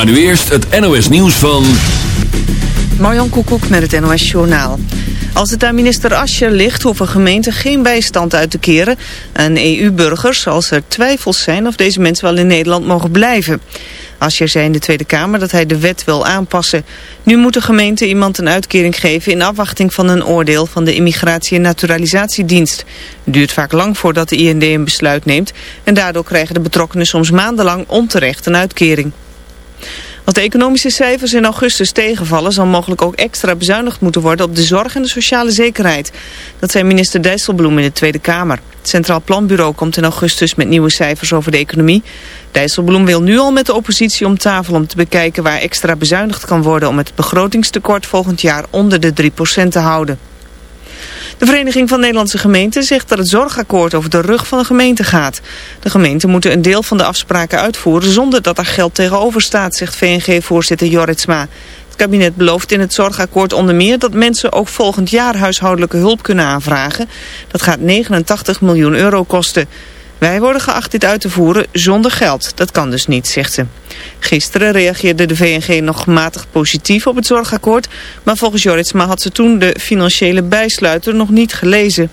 Maar nu eerst het NOS nieuws van... Marjan Koekoek met het NOS Journaal. Als het aan minister Ascher ligt, hoeven gemeenten geen bijstand uit te keren aan EU-burgers als er twijfels zijn of deze mensen wel in Nederland mogen blijven. Ascher zei in de Tweede Kamer dat hij de wet wil aanpassen. Nu moet de gemeente iemand een uitkering geven in afwachting van een oordeel van de Immigratie- en Naturalisatiedienst. Het duurt vaak lang voordat de IND een besluit neemt en daardoor krijgen de betrokkenen soms maandenlang onterecht een uitkering. Als de economische cijfers in augustus tegenvallen... zal mogelijk ook extra bezuinigd moeten worden op de zorg en de sociale zekerheid. Dat zei minister Dijsselbloem in de Tweede Kamer. Het Centraal Planbureau komt in augustus met nieuwe cijfers over de economie. Dijsselbloem wil nu al met de oppositie om tafel om te bekijken... waar extra bezuinigd kan worden om het begrotingstekort volgend jaar onder de 3% te houden. De Vereniging van Nederlandse Gemeenten zegt dat het zorgakkoord over de rug van de gemeente gaat. De gemeenten moeten een deel van de afspraken uitvoeren zonder dat er geld tegenover staat, zegt VNG-voorzitter Jorritsma. Het kabinet belooft in het zorgakkoord onder meer dat mensen ook volgend jaar huishoudelijke hulp kunnen aanvragen. Dat gaat 89 miljoen euro kosten. Wij worden geacht dit uit te voeren zonder geld. Dat kan dus niet, zegt ze. Gisteren reageerde de VNG nog gematigd positief op het zorgakkoord... maar volgens Joritsma had ze toen de financiële bijsluiter nog niet gelezen.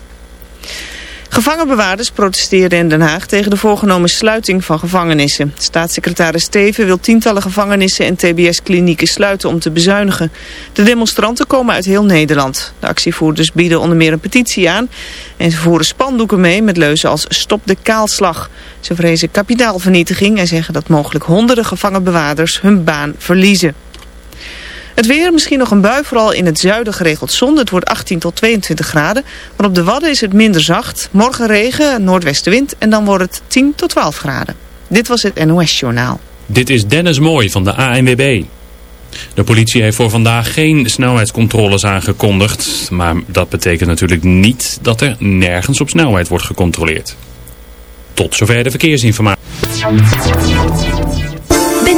Gevangenbewaarders protesteerden in Den Haag tegen de voorgenomen sluiting van gevangenissen. Staatssecretaris Steven wil tientallen gevangenissen en tbs-klinieken sluiten om te bezuinigen. De demonstranten komen uit heel Nederland. De actievoerders bieden onder meer een petitie aan en ze voeren spandoeken mee met leuzen als stop de kaalslag. Ze vrezen kapitaalvernietiging en zeggen dat mogelijk honderden gevangenbewaarders hun baan verliezen. Het weer, misschien nog een bui, vooral in het zuiden geregeld zon. Het wordt 18 tot 22 graden. Maar op de Wadden is het minder zacht. Morgen regen, noordwestenwind en dan wordt het 10 tot 12 graden. Dit was het NOS Journaal. Dit is Dennis Mooi van de ANWB. De politie heeft voor vandaag geen snelheidscontroles aangekondigd. Maar dat betekent natuurlijk niet dat er nergens op snelheid wordt gecontroleerd. Tot zover de verkeersinformatie.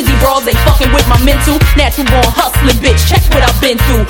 Busy brawls they fucking with my mental. Natural born hustling, bitch. Check what I've been through.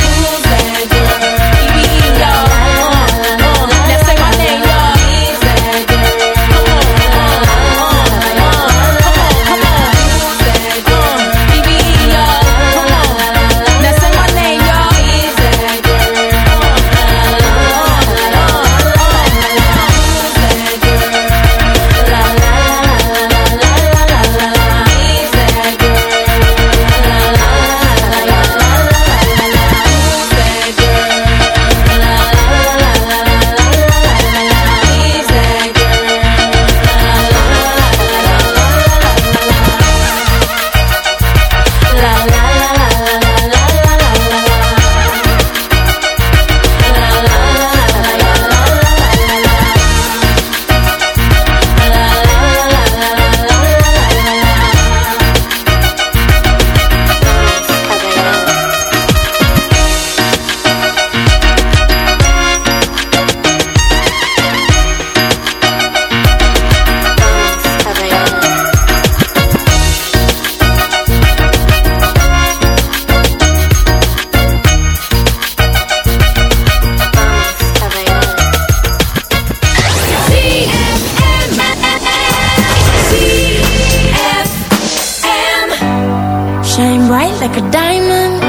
Shine bright like a diamond.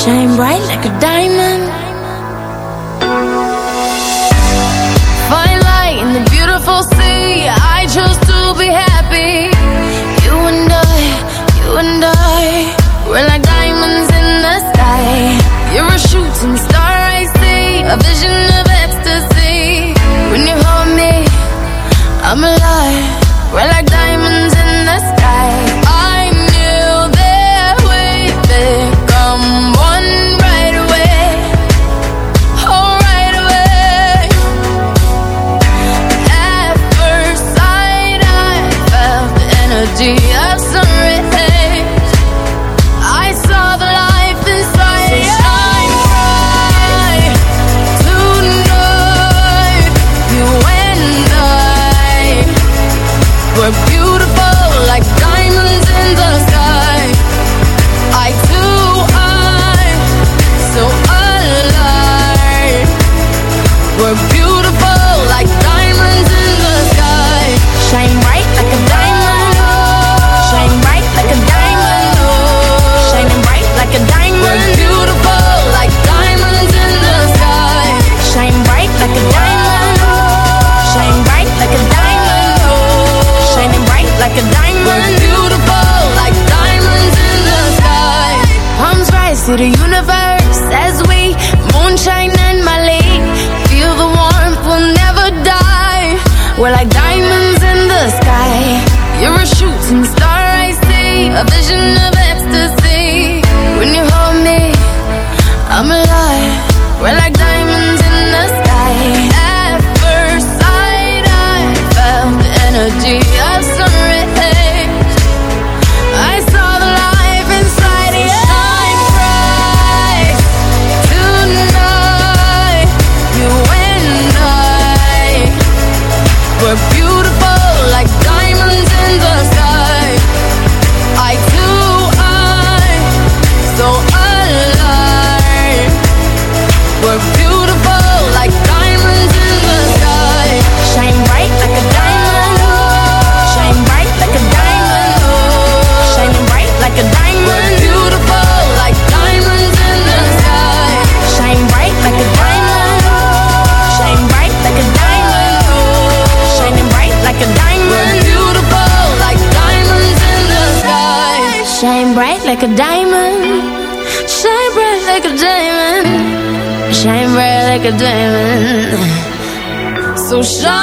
Shine bright like a diamond. Find light in the beautiful sea. I chose to be happy. You and I, you and I We're like diamonds in the sky. You're a shooting star I see. A vision alive. We're like So shine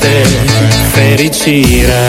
te fericina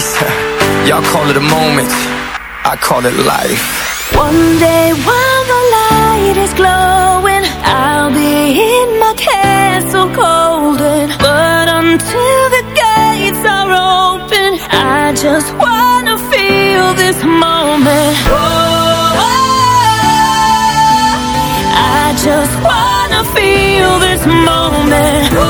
Y'all call it a moment, I call it life. One day while the light is glowing I'll be in my castle golden But until the gates are open I just wanna feel this moment. Oh, I just wanna feel this moment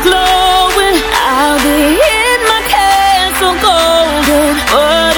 glowing, I'll be in my castle golden.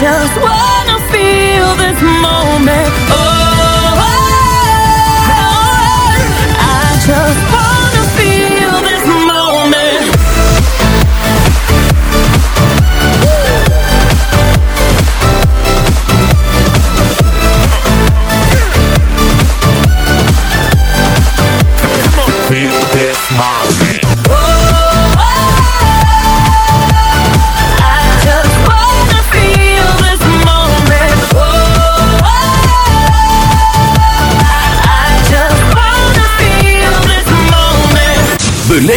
just wanna feel this moment.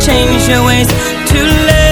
change your ways. To live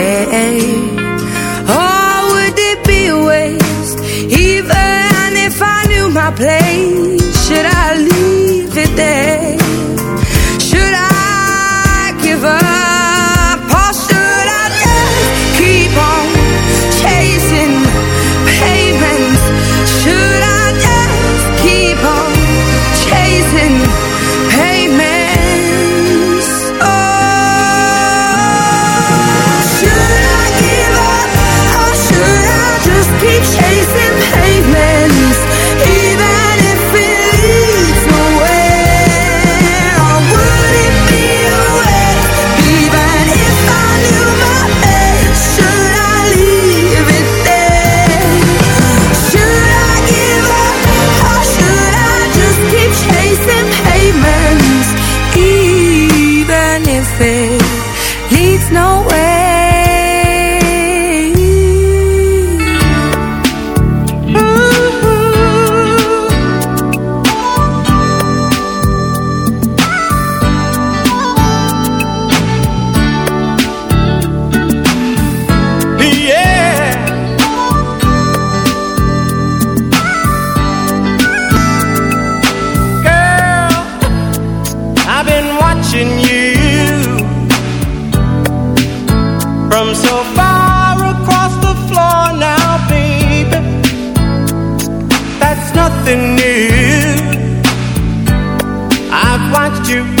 so far across the floor now, baby. That's nothing new. I've watched you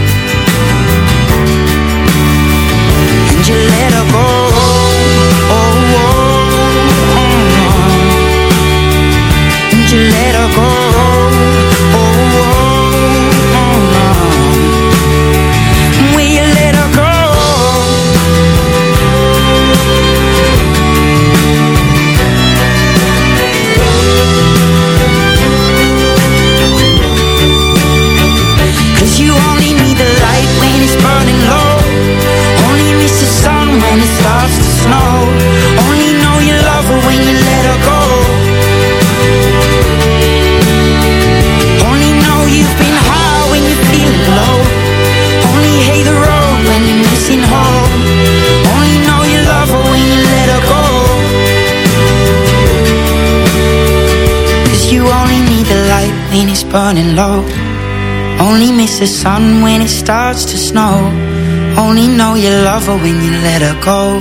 burning low only miss the sun when it starts to snow Only know you love her when you let her go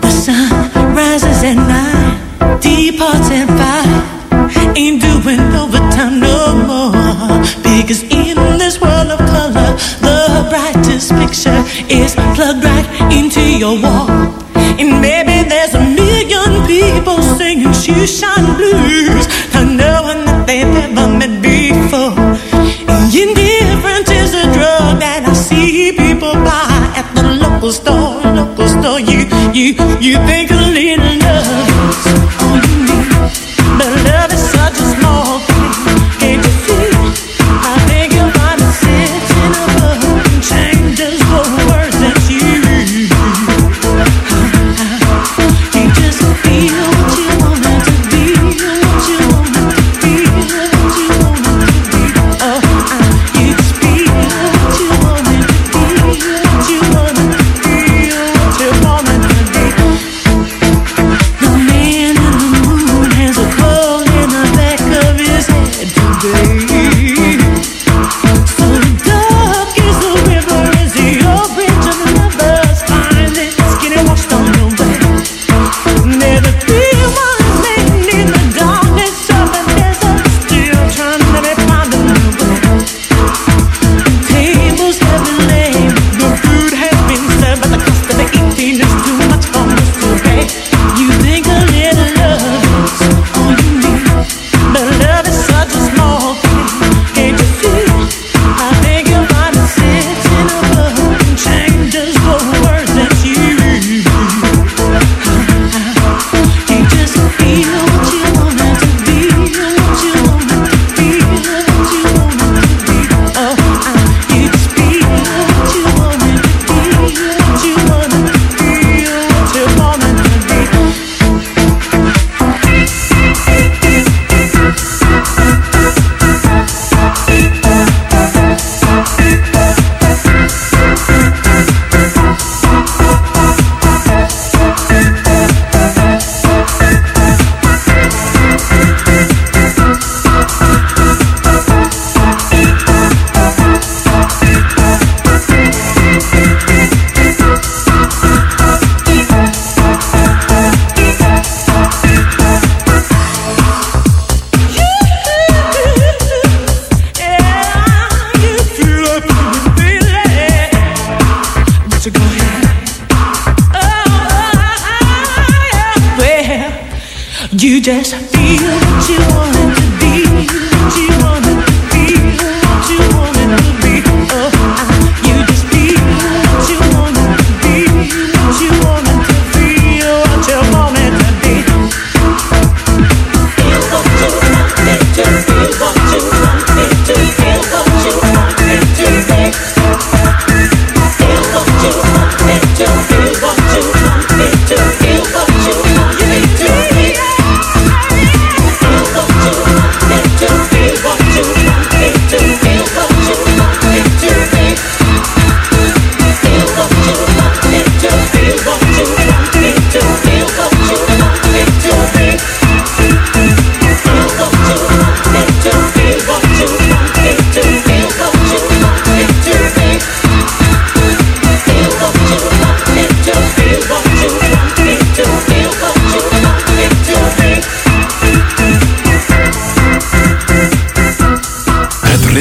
The sun rises at nine, departs at five. Ain't doing overtime no more. Because in this world of color, the brightest picture is plugged right into your wall. Shoeshine blues, not knowing that they've ever met before. Indifference is a drug that I see people buy at the local store, local store. You, you, you think a little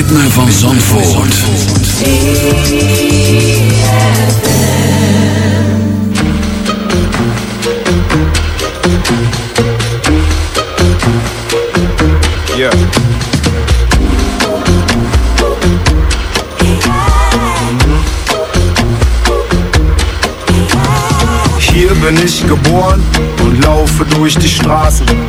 ritme van Zandvoort. Hier bin ich geboren und laufe durch die Straßen.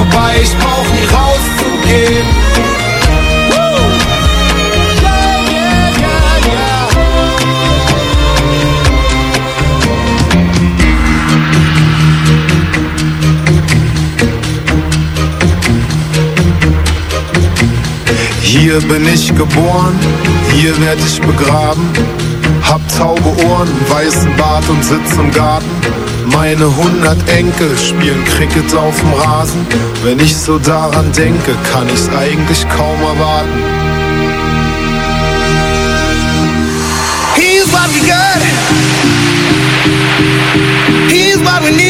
vorbei, ich brauch nie rauszugehen. Hier bin ich geboren, hier werd ich begraben. Hab taube Ohren, weißen Bart und sitz im Garten. Meine hundert Enkel spielen Cricket auf dem Rasen. Wenn ich so daran denke, kann ich's eigentlich kaum erwarten. Here's what we got. Here's what we need.